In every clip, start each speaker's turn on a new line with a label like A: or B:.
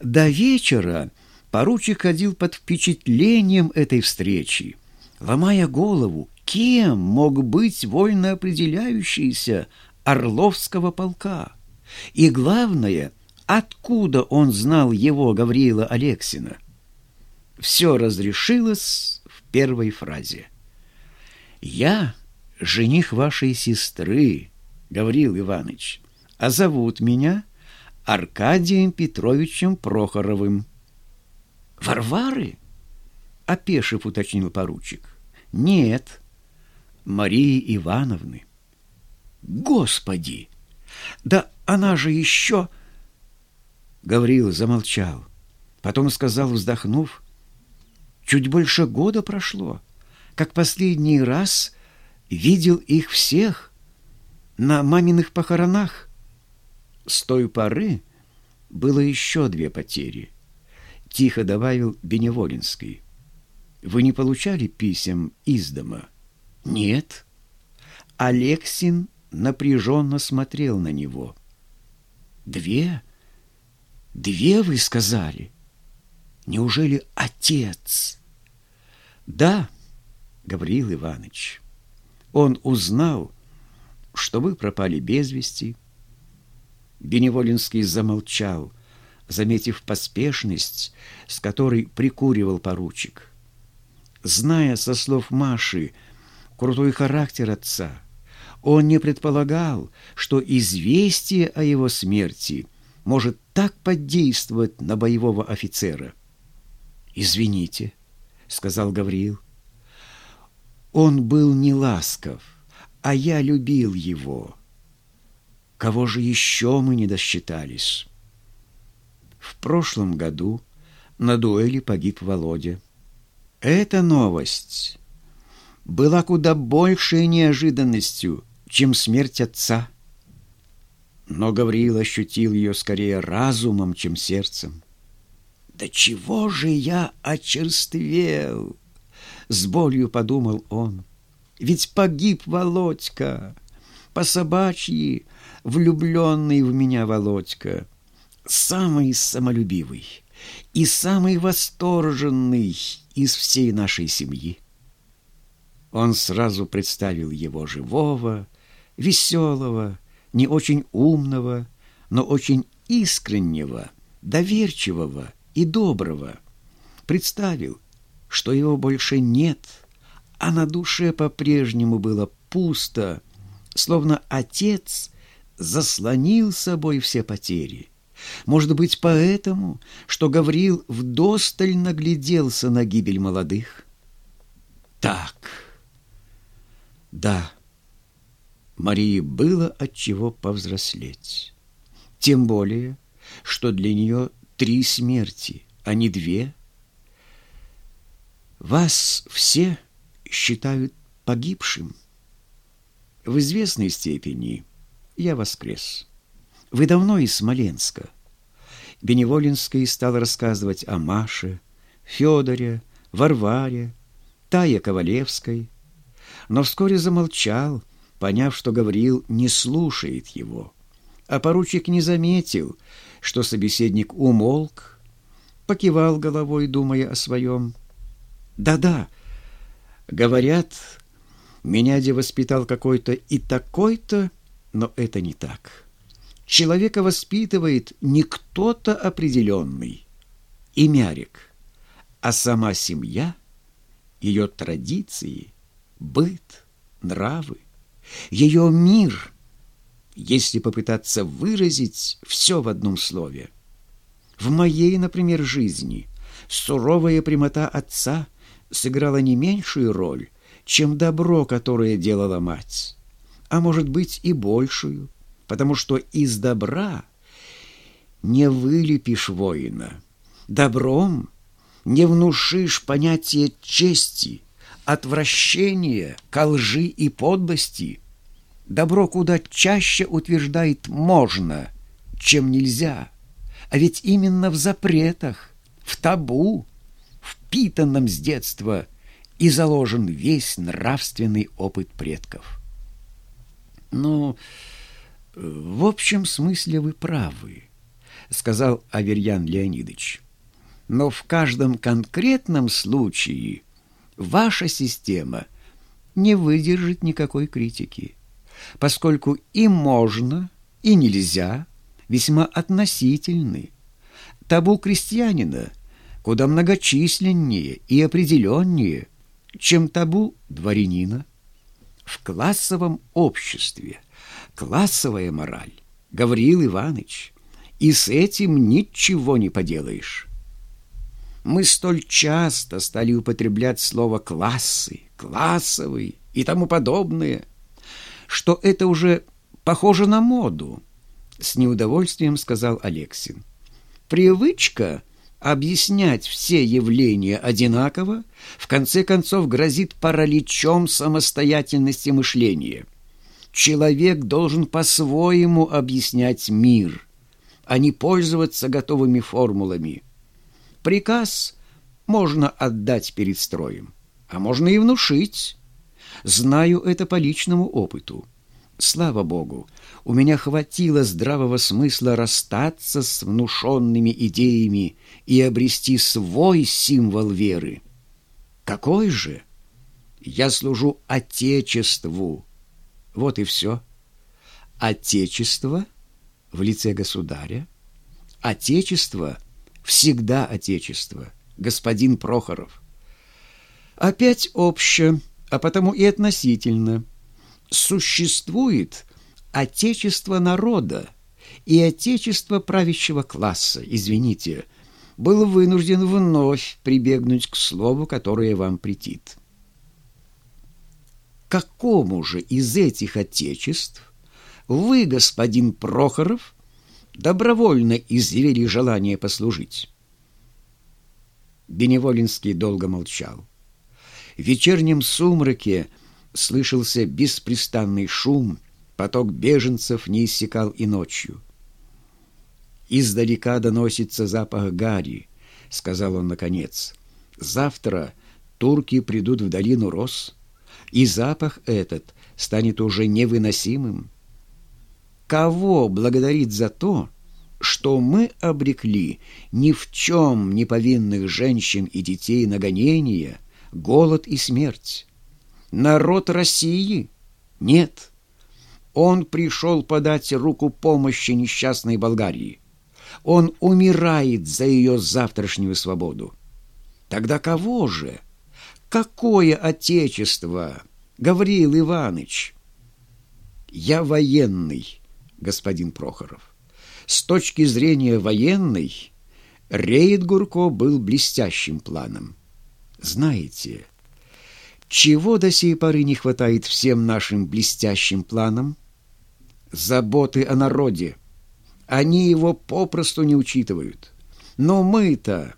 A: До вечера поручик ходил под впечатлением этой встречи, ломая голову, кем мог быть вольно определяющийся Орловского полка. И главное, откуда он знал его, Гавриила Алексина. Все разрешилось в первой фразе. «Я жених вашей сестры, Гавриил Иванович, а зовут меня Аркадием Петровичем Прохоровым». «Варвары?» — опешив уточнил поручик. «Нет, Марии Ивановны». «Господи! Да она же еще...» Гаврил замолчал. Потом сказал, вздохнув, «Чуть больше года прошло, как последний раз видел их всех на маминых похоронах. С той поры было еще две потери. Тихо добавил Беневолинский. Вы не получали писем из дома? Нет. Алексин напряженно смотрел на него. Две? Две, вы сказали? Неужели отец? Да, Гавриил Иванович. Он узнал, что вы пропали без вести. Беневолинский замолчал, заметив поспешность, с которой прикуривал поручик. Зная со слов Маши крутой характер отца, он не предполагал, что известие о его смерти может так подействовать на боевого офицера. «Извините», — сказал Гавриил. «Он был не ласков, а я любил его. Кого же еще мы не досчитались?» В прошлом году на дуэли погиб Володя. Эта новость была куда большей неожиданностью, чем смерть отца. Но Гавриил ощутил ее скорее разумом, чем сердцем. «Да чего же я очерствел?» С болью подумал он. «Ведь погиб Володька, по собачьи влюбленный в меня Володька, самый самолюбивый и самый восторженный из всей нашей семьи». Он сразу представил его живого, веселого, не очень умного, но очень искреннего, доверчивого и доброго. Представил, что его больше нет, а на душе по-прежнему было пусто, словно отец заслонил собой все потери. Может быть, поэтому, что Гавриил вдосталь нагляделся на гибель молодых? Так, да, Марии было от чего повзрослеть. Тем более, что для нее три смерти, а не две. Вас все считают погибшим. В известной степени я воскрес. Вы давно из Смоленска. Беневолинский стал рассказывать о Маше, Федоре, Варваре, Тае Ковалевской, но вскоре замолчал, поняв, что Гавриил не слушает его. А поручик не заметил, что собеседник умолк, покивал головой, думая о своем. «Да-да, говорят, меня де воспитал какой-то и такой-то, но это не так. Человека воспитывает не кто-то определенный, и мярик, а сама семья, ее традиции, быт, нравы ее мир, если попытаться выразить все в одном слове. В моей, например, жизни суровая прямота отца сыграла не меньшую роль, чем добро, которое делала мать, а может быть и большую, потому что из добра не вылепишь воина, добром не внушишь понятие чести – отвращение ко лжи и подлости. Добро куда чаще утверждает «можно», чем «нельзя». А ведь именно в запретах, в табу, впитанном с детства и заложен весь нравственный опыт предков. Ну, в общем смысле вы правы. сказал Аверьян Леонидович. Но в каждом конкретном случае ваша система не выдержит никакой критики, поскольку и можно, и нельзя весьма относительны. Табу крестьянина куда многочисленнее и определеннее, чем табу дворянина. В классовом обществе классовая мораль, Гавриил Иванович, и с этим ничего не поделаешь. Мы столь часто стали употреблять слово «классы», «классовый» и тому подобное, что это уже похоже на моду, с неудовольствием сказал Алексин. Привычка объяснять все явления одинаково в конце концов грозит параличом самостоятельности мышления. Человек должен по-своему объяснять мир, а не пользоваться готовыми формулами. Приказ можно отдать перед строем, а можно и внушить. Знаю это по личному опыту. Слава Богу, у меня хватило здравого смысла расстаться с внушенными идеями и обрести свой символ веры. Какой же? Я служу Отечеству. Вот и все. Отечество в лице государя. Отечество — всегда Отечество, господин Прохоров. Опять обще, а потому и относительно. Существует Отечество народа и Отечество правящего класса, извините, был вынужден вновь прибегнуть к слову, которое вам претит. Какому же из этих Отечеств вы, господин Прохоров, добровольно изъявили желание послужить. Беневолинский долго молчал. В вечернем сумраке слышался беспрестанный шум, поток беженцев не иссякал и ночью. «Издалека доносится запах гари», — сказал он наконец. «Завтра турки придут в долину Рос, и запах этот станет уже невыносимым кого благодарить за то, что мы обрекли ни в чем не повинных женщин и детей на гонение, голод и смерть? Народ России? Нет. Он пришел подать руку помощи несчастной Болгарии. Он умирает за ее завтрашнюю свободу. Тогда кого же? Какое отечество? Гавриил Иванович. Я военный, господин Прохоров. С точки зрения военной, рейд Гурко был блестящим планом. Знаете, чего до сей поры не хватает всем нашим блестящим планам? Заботы о народе. Они его попросту не учитывают. Но мы-то,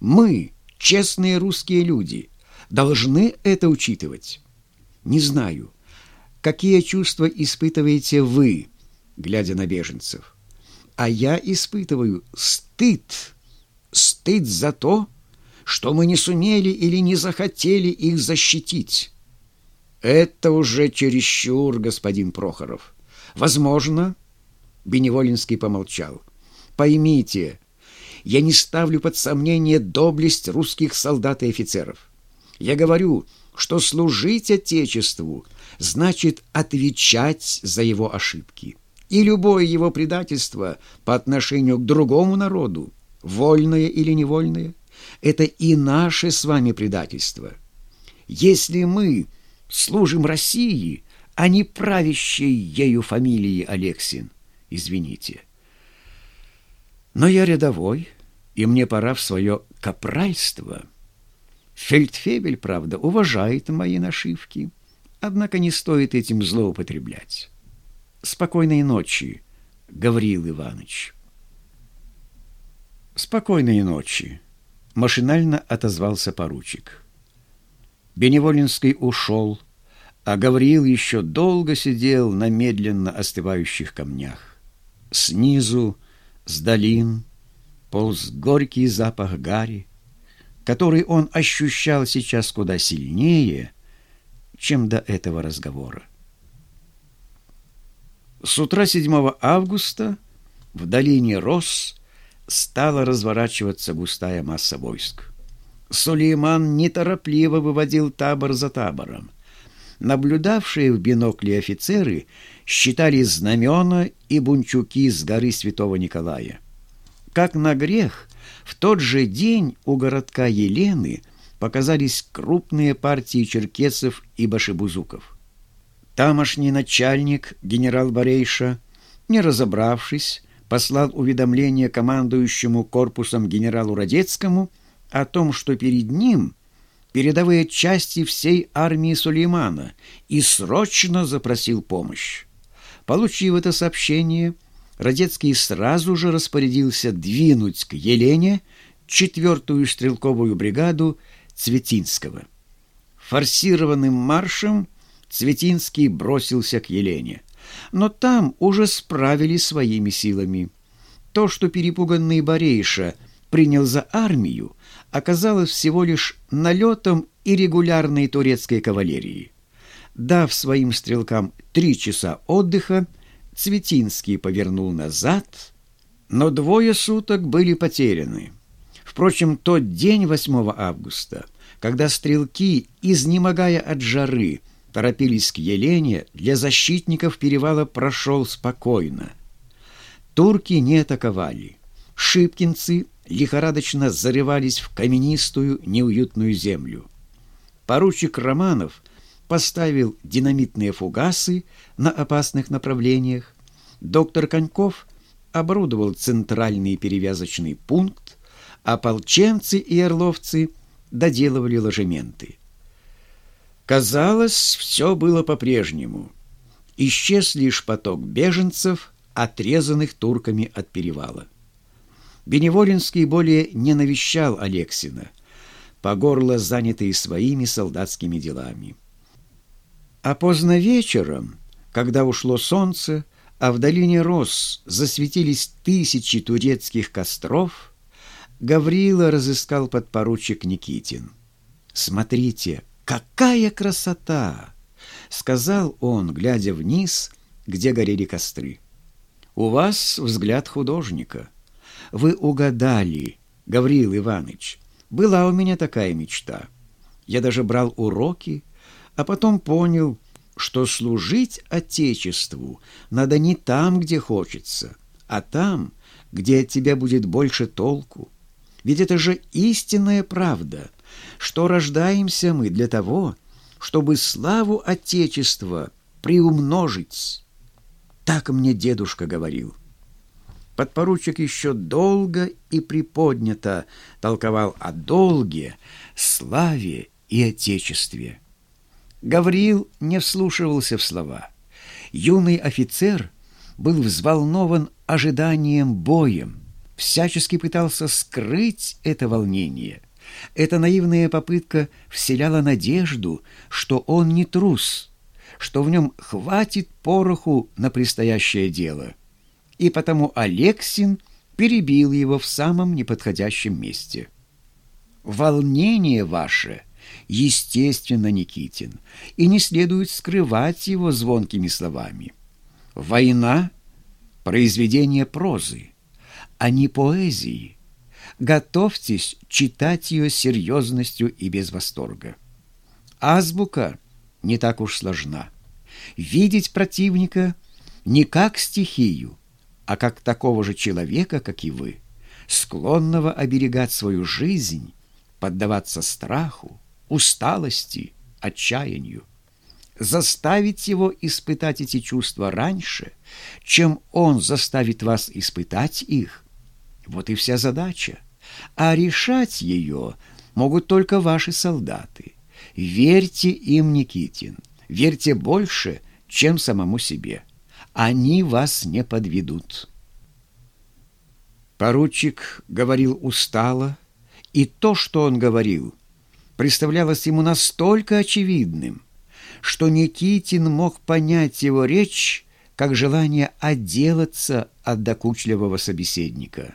A: мы, честные русские люди, должны это учитывать. Не знаю, какие чувства испытываете вы, глядя на беженцев. А я испытываю стыд, стыд за то, что мы не сумели или не захотели их защитить. Это уже чересчур, господин Прохоров. Возможно, Беневолинский помолчал. Поймите, я не ставлю под сомнение доблесть русских солдат и офицеров. Я говорю, что служить Отечеству значит отвечать за его ошибки и любое его предательство по отношению к другому народу, вольное или невольное, это и наше с вами предательство. Если мы служим России, а не правящей ею фамилии Алексин, извините. Но я рядовой, и мне пора в свое капральство. Фельдфебель, правда, уважает мои нашивки, однако не стоит этим злоупотреблять. Спокойной ночи, Гавриил Иванович. Спокойной ночи, машинально отозвался поручик. Беневолинский ушел, а Гавриил еще долго сидел на медленно остывающих камнях. Снизу, с долин, полз горький запах гари, который он ощущал сейчас куда сильнее, чем до этого разговора. С утра 7 августа в долине Рос стала разворачиваться густая масса войск. Сулейман неторопливо выводил табор за табором. Наблюдавшие в бинокле офицеры считали знамена и бунчуки с горы Святого Николая. Как на грех, в тот же день у городка Елены показались крупные партии черкесов и башебузуков. Тамошний начальник, генерал Борейша, не разобравшись, послал уведомление командующему корпусом генералу Радецкому о том, что перед ним передовые части всей армии Сулеймана и срочно запросил помощь. Получив это сообщение, Радецкий сразу же распорядился двинуть к Елене четвертую стрелковую бригаду Цветинского. Форсированным маршем Цветинский бросился к Елене, но там уже справились своими силами. То, что перепуганный Борейша принял за армию, оказалось всего лишь налетом иррегулярной турецкой кавалерии. Дав своим стрелкам три часа отдыха, Цветинский повернул назад, но двое суток были потеряны. Впрочем, тот день 8 августа, когда стрелки, изнемогая от жары, торопились к Елене, для защитников перевала прошел спокойно. Турки не атаковали. Шипкинцы лихорадочно зарывались в каменистую неуютную землю. Поручик Романов поставил динамитные фугасы на опасных направлениях. Доктор Коньков оборудовал центральный перевязочный пункт, ополченцы и орловцы доделывали ложементы. Казалось, все было по-прежнему. Исчез лишь поток беженцев, отрезанных турками от перевала. Беневолинский более не навещал Алексина, по горло занятый своими солдатскими делами. А поздно вечером, когда ушло солнце, а в долине Рос засветились тысячи турецких костров, Гаврила разыскал подпоручик Никитин. «Смотрите, какая красота!» — сказал он, глядя вниз, где горели костры. «У вас взгляд художника. Вы угадали, Гаврил Иванович. Была у меня такая мечта. Я даже брал уроки, а потом понял, что служить Отечеству надо не там, где хочется, а там, где от тебя будет больше толку. Ведь это же истинная правда, что рождаемся мы для того, чтобы славу Отечества приумножить. Так мне дедушка говорил. Подпоручик еще долго и приподнято толковал о долге, славе и Отечестве. Гавриил не вслушивался в слова. Юный офицер был взволнован ожиданием боем, всячески пытался скрыть это волнение. Эта наивная попытка вселяла надежду, что он не трус, что в нем хватит пороху на предстоящее дело. И потому Алексин перебил его в самом неподходящем месте. «Волнение ваше — естественно, Никитин, и не следует скрывать его звонкими словами. Война — произведение прозы, а не поэзии. Готовьтесь читать ее серьезностью и без восторга. Азбука не так уж сложна. Видеть противника не как стихию, а как такого же человека, как и вы, склонного оберегать свою жизнь, поддаваться страху, усталости, отчаянию. Заставить его испытать эти чувства раньше, чем он заставит вас испытать их. Вот и вся задача. А решать ее могут только ваши солдаты. Верьте им, Никитин, верьте больше, чем самому себе. Они вас не подведут. Поручик говорил устало, и то, что он говорил – представлялось ему настолько очевидным, что Никитин мог понять его речь как желание отделаться от докучливого собеседника.